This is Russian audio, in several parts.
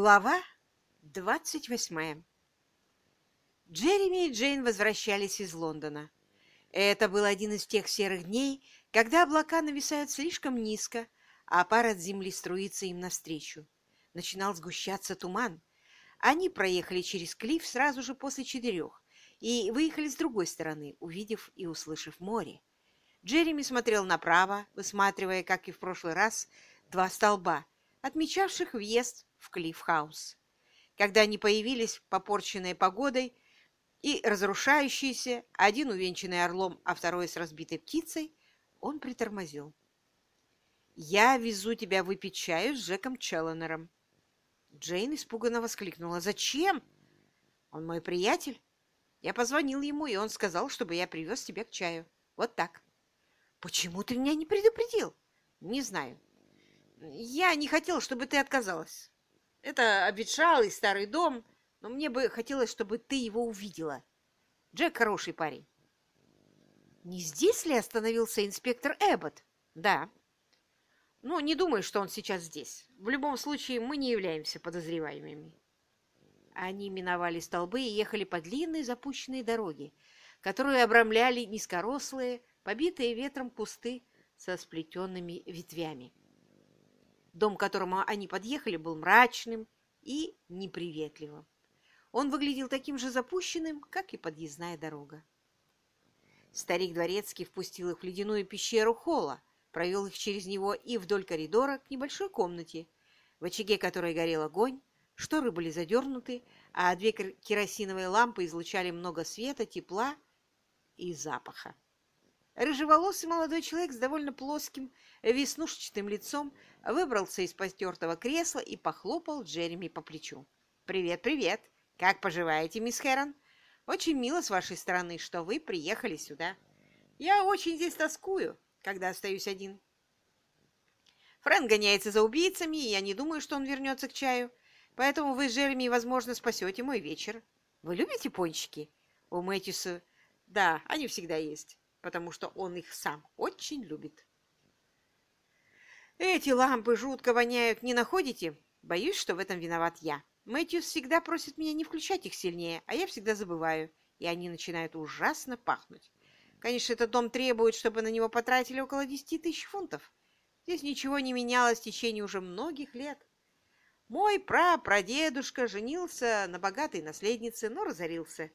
Глава двадцать восьмая Джереми и Джейн возвращались из Лондона. Это был один из тех серых дней, когда облака нависают слишком низко, а пар от земли струится им навстречу. Начинал сгущаться туман. Они проехали через клифф сразу же после четырех и выехали с другой стороны, увидев и услышав море. Джереми смотрел направо, высматривая, как и в прошлый раз, два столба, отмечавших въезд в Клиффхаус. Когда они появились, попорченные погодой и разрушающиеся, один увенчанный орлом, а второй с разбитой птицей, он притормозил. «Я везу тебя выпить чаю с Джеком Челленером». Джейн испуганно воскликнула. «Зачем?» «Он мой приятель. Я позвонил ему, и он сказал, чтобы я привез тебя к чаю. Вот так». «Почему ты меня не предупредил?» «Не знаю. Я не хотел, чтобы ты отказалась. Это обветшалый старый дом, но мне бы хотелось, чтобы ты его увидела. Джек хороший парень. Не здесь ли остановился инспектор Эббот? Да. Ну, не думаю, что он сейчас здесь. В любом случае, мы не являемся подозреваемыми. Они миновали столбы и ехали по длинной запущенной дороге, которую обрамляли низкорослые, побитые ветром кусты со сплетенными ветвями. Дом, к которому они подъехали, был мрачным и неприветливым. Он выглядел таким же запущенным, как и подъездная дорога. Старик Дворецкий впустил их в ледяную пещеру холла, провел их через него и вдоль коридора к небольшой комнате, в очаге которой горел огонь, шторы были задернуты, а две керосиновые лампы излучали много света, тепла и запаха. Рыжеволосый молодой человек с довольно плоским, веснушчатым лицом выбрался из постертого кресла и похлопал Джереми по плечу. «Привет, привет! Как поживаете, мисс Хэрон? Очень мило с вашей стороны, что вы приехали сюда. Я очень здесь тоскую, когда остаюсь один. Фрэнк гоняется за убийцами, и я не думаю, что он вернется к чаю. Поэтому вы с Джереми, возможно, спасете мой вечер. Вы любите пончики? У Мэтьюса... Да, они всегда есть потому что он их сам очень любит. Эти лампы жутко воняют, не находите? Боюсь, что в этом виноват я. Мэтьюс всегда просит меня не включать их сильнее, а я всегда забываю, и они начинают ужасно пахнуть. Конечно, этот дом требует, чтобы на него потратили около 10 тысяч фунтов. Здесь ничего не менялось в течение уже многих лет. Мой прапрадедушка женился на богатой наследнице, но разорился,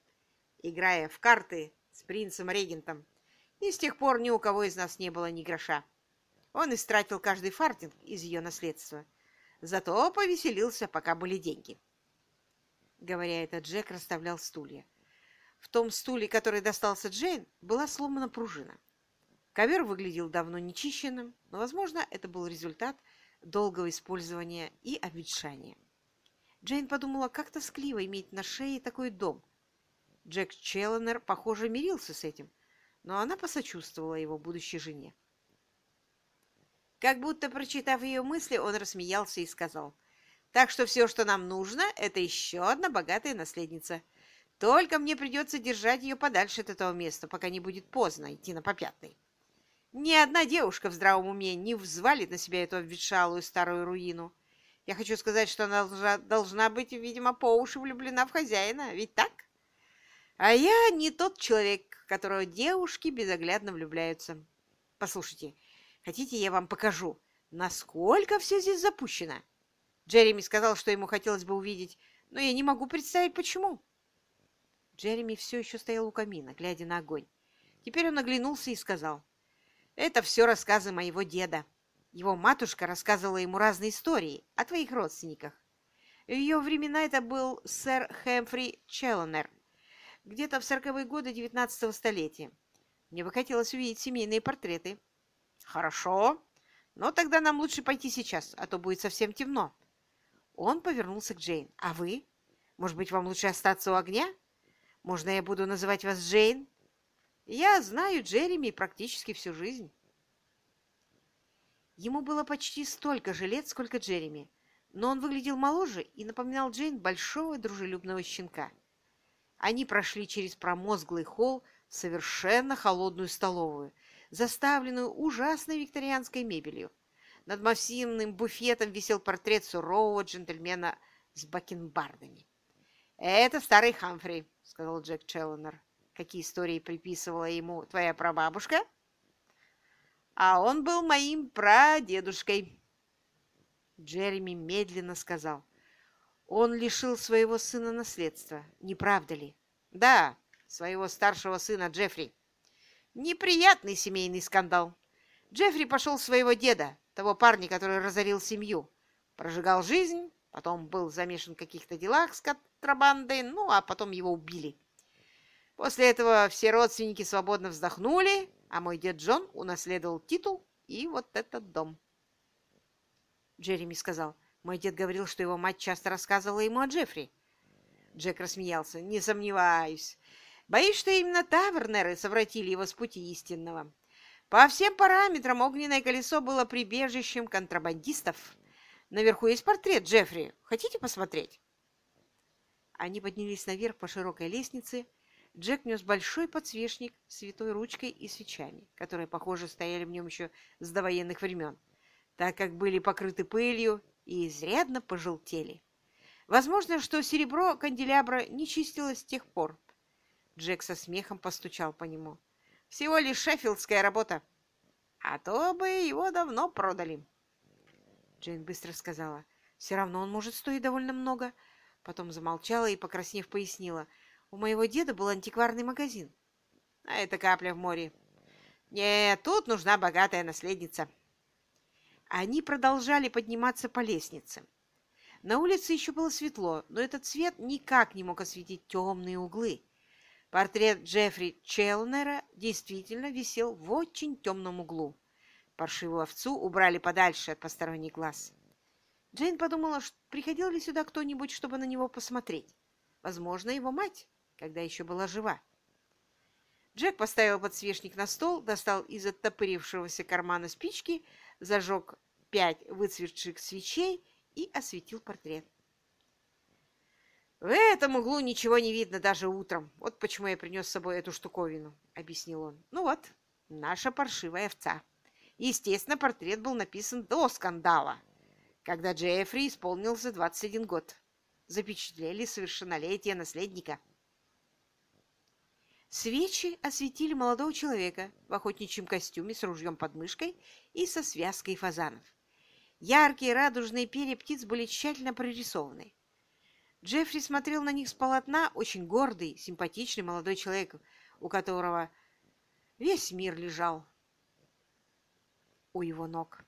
играя в карты с принцем-регентом и с тех пор ни у кого из нас не было ни гроша. Он истратил каждый фартинг из ее наследства. Зато повеселился, пока были деньги. Говоря это, Джек расставлял стулья. В том стуле, который достался Джейн, была сломана пружина. Ковер выглядел давно нечищенным, но, возможно, это был результат долгого использования и обветшания. Джейн подумала, как тоскливо иметь на шее такой дом. Джек Челленер, похоже, мирился с этим – но она посочувствовала его будущей жене. Как будто, прочитав ее мысли, он рассмеялся и сказал, «Так что все, что нам нужно, это еще одна богатая наследница. Только мне придется держать ее подальше от этого места, пока не будет поздно идти на попятный. Ни одна девушка в здравом уме не взвалит на себя эту обветшалую старую руину. Я хочу сказать, что она должна, должна быть, видимо, по уши влюблена в хозяина. Ведь так?» А я не тот человек, в которого девушки безоглядно влюбляются. Послушайте, хотите, я вам покажу, насколько все здесь запущено? Джереми сказал, что ему хотелось бы увидеть, но я не могу представить, почему. Джереми все еще стоял у камина, глядя на огонь. Теперь он оглянулся и сказал, «Это все рассказы моего деда. Его матушка рассказывала ему разные истории о твоих родственниках. В ее времена это был сэр Хэмфри Челленер, где-то в сороковые годы девятнадцатого столетия. Мне бы хотелось увидеть семейные портреты. Хорошо, но тогда нам лучше пойти сейчас, а то будет совсем темно. Он повернулся к Джейн. А вы? Может быть, вам лучше остаться у огня? Можно я буду называть вас Джейн? Я знаю Джереми практически всю жизнь. Ему было почти столько же лет, сколько Джереми, но он выглядел моложе и напоминал Джейн большого дружелюбного щенка. Они прошли через промозглый холл в совершенно холодную столовую, заставленную ужасной викторианской мебелью. Над массивным буфетом висел портрет сурового джентльмена с бакенбардами. «Это старый Хамфри», — сказал Джек Челленер. «Какие истории приписывала ему твоя прабабушка?» «А он был моим прадедушкой». Джереми медленно сказал. «Он лишил своего сына наследства, не правда ли?» «Да, своего старшего сына Джеффри. Неприятный семейный скандал. Джеффри пошел своего деда, того парня, который разорил семью, прожигал жизнь, потом был замешан в каких-то делах с контрабандой, ну, а потом его убили. После этого все родственники свободно вздохнули, а мой дед Джон унаследовал титул и вот этот дом. Джереми сказал, мой дед говорил, что его мать часто рассказывала ему о Джеффри. Джек рассмеялся. «Не сомневаюсь. Боюсь, что именно Тавернеры совратили его с пути истинного. По всем параметрам огненное колесо было прибежищем контрабандистов. Наверху есть портрет Джеффри. Хотите посмотреть?» Они поднялись наверх по широкой лестнице. Джек нес большой подсвечник с святой ручкой и свечами, которые, похоже, стояли в нем еще с довоенных времен, так как были покрыты пылью и изрядно пожелтели. Возможно, что серебро канделябра не чистилось с тех пор. Джек со смехом постучал по нему. Всего лишь шеффилдская работа. А то бы его давно продали. Джейн быстро сказала. Все равно он может стоить довольно много. Потом замолчала и, покраснев, пояснила. У моего деда был антикварный магазин. А это капля в море. Нет, тут нужна богатая наследница. Они продолжали подниматься по лестнице. На улице еще было светло, но этот свет никак не мог осветить темные углы. Портрет Джеффри Челнера действительно висел в очень темном углу. Паршивую овцу убрали подальше от посторонних глаз. Джейн подумала, приходил ли сюда кто-нибудь, чтобы на него посмотреть. Возможно, его мать, когда еще была жива. Джек поставил подсвечник на стол, достал из оттопырившегося кармана спички, зажег пять выцветших свечей и осветил портрет. «В этом углу ничего не видно даже утром. Вот почему я принес с собой эту штуковину», — объяснил он. «Ну вот, наша паршивая овца. Естественно, портрет был написан до скандала, когда Джеффри исполнился 21 год. Запечатлели совершеннолетие наследника». Свечи осветили молодого человека в охотничьем костюме с ружьем под мышкой и со связкой фазанов. Яркие радужные перья птиц были тщательно прорисованы. Джеффри смотрел на них с полотна, очень гордый, симпатичный молодой человек, у которого весь мир лежал у его ног.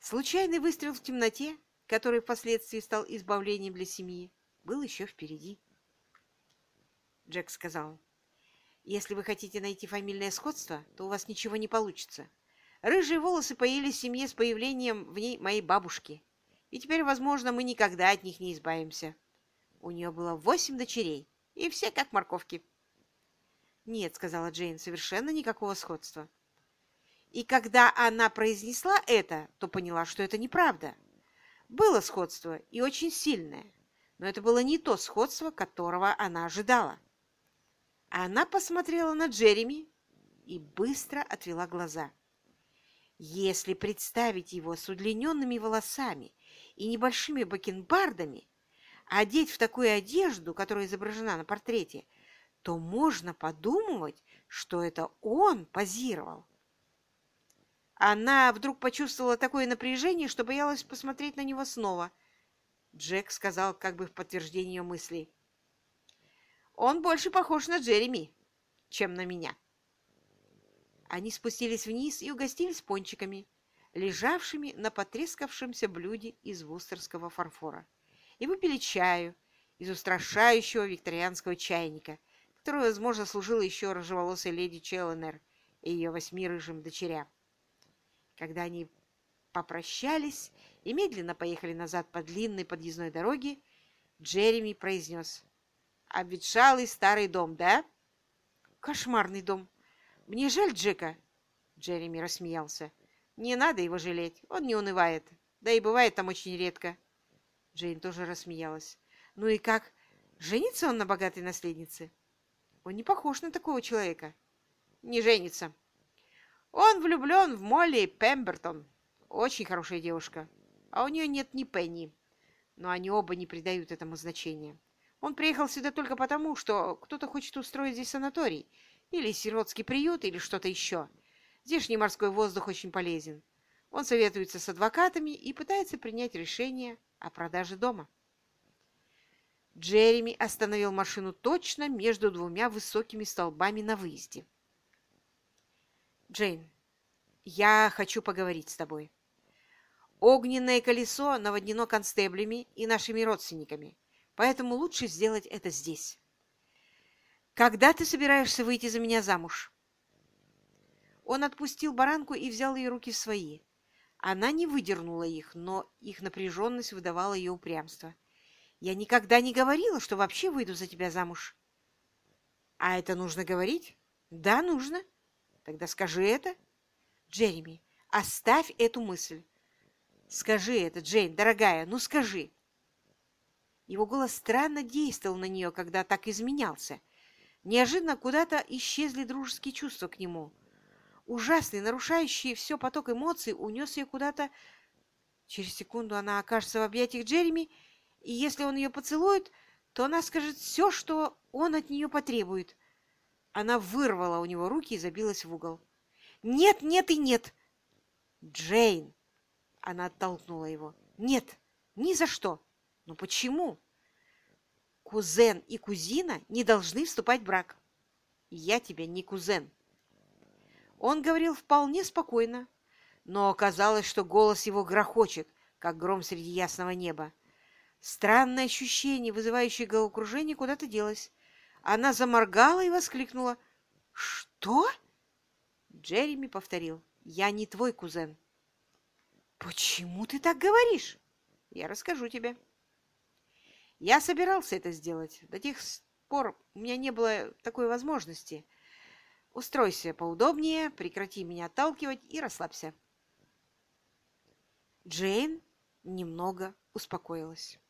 Случайный выстрел в темноте, который впоследствии стал избавлением для семьи, был еще впереди. Джек сказал, «Если вы хотите найти фамильное сходство, то у вас ничего не получится. Рыжие волосы появились в семье с появлением в ней моей бабушки. И теперь, возможно, мы никогда от них не избавимся. У нее было восемь дочерей, и все как морковки. «Нет», — сказала Джейн, — «совершенно никакого сходства». И когда она произнесла это, то поняла, что это неправда. Было сходство, и очень сильное, но это было не то сходство, которого она ожидала. Она посмотрела на Джереми и быстро отвела глаза. Если представить его с удлиненными волосами и небольшими бакенбардами, одеть в такую одежду, которая изображена на портрете, то можно подумать, что это он позировал. Она вдруг почувствовала такое напряжение, что боялась посмотреть на него снова. Джек сказал как бы в подтверждение мыслей. «Он больше похож на Джереми, чем на меня». Они спустились вниз и угостились пончиками, лежавшими на потрескавшемся блюде из вустерского фарфора, и выпили чаю из устрашающего викторианского чайника, который, возможно, служил еще рыжеволосой леди Челленер и ее восьми рыжим дочерям. Когда они попрощались и медленно поехали назад по длинной подъездной дороге, Джереми произнес «Обветшалый старый дом, да?» «Кошмарный дом», «Мне жаль Джека!» Джереми рассмеялся. «Не надо его жалеть, он не унывает. Да и бывает там очень редко». Джейн тоже рассмеялась. «Ну и как? Женится он на богатой наследнице?» «Он не похож на такого человека». «Не женится. Он влюблен в Молли Пембертон. Очень хорошая девушка. А у нее нет ни пенни. но они оба не придают этому значения. Он приехал сюда только потому, что кто-то хочет устроить здесь санаторий, или сиротский приют, или что-то еще. Здешний морской воздух очень полезен. Он советуется с адвокатами и пытается принять решение о продаже дома. Джереми остановил машину точно между двумя высокими столбами на выезде. «Джейн, я хочу поговорить с тобой. Огненное колесо наводнено констеблями и нашими родственниками, поэтому лучше сделать это здесь. Когда ты собираешься выйти за меня замуж?» Он отпустил баранку и взял ее руки в свои. Она не выдернула их, но их напряженность выдавала ее упрямство. «Я никогда не говорила, что вообще выйду за тебя замуж». «А это нужно говорить?» «Да, нужно». «Тогда скажи это». «Джереми, оставь эту мысль. Скажи это, Джейн, дорогая, ну скажи». Его голос странно действовал на нее, когда так изменялся. Неожиданно куда-то исчезли дружеские чувства к нему – ужасный, нарушающий все поток эмоций, унес ее куда-то. Через секунду она окажется в объятиях Джереми, и если он ее поцелует, то она скажет все, что он от нее потребует. Она вырвала у него руки и забилась в угол. «Нет, нет и нет!» «Джейн!» Она оттолкнула его. «Нет, ни за что!» «Но почему?» «Кузен и кузина не должны вступать в брак. Я тебе не кузен!» Он говорил вполне спокойно, но оказалось, что голос его грохочет, как гром среди ясного неба. Странное ощущение, вызывающее головокружение, куда-то делось. Она заморгала и воскликнула. «Что?» Джереми повторил. «Я не твой кузен». «Почему ты так говоришь?» «Я расскажу тебе». Я собирался это сделать. До тех пор у меня не было такой возможности. Устройся поудобнее, прекрати меня отталкивать и расслабься. Джейн немного успокоилась.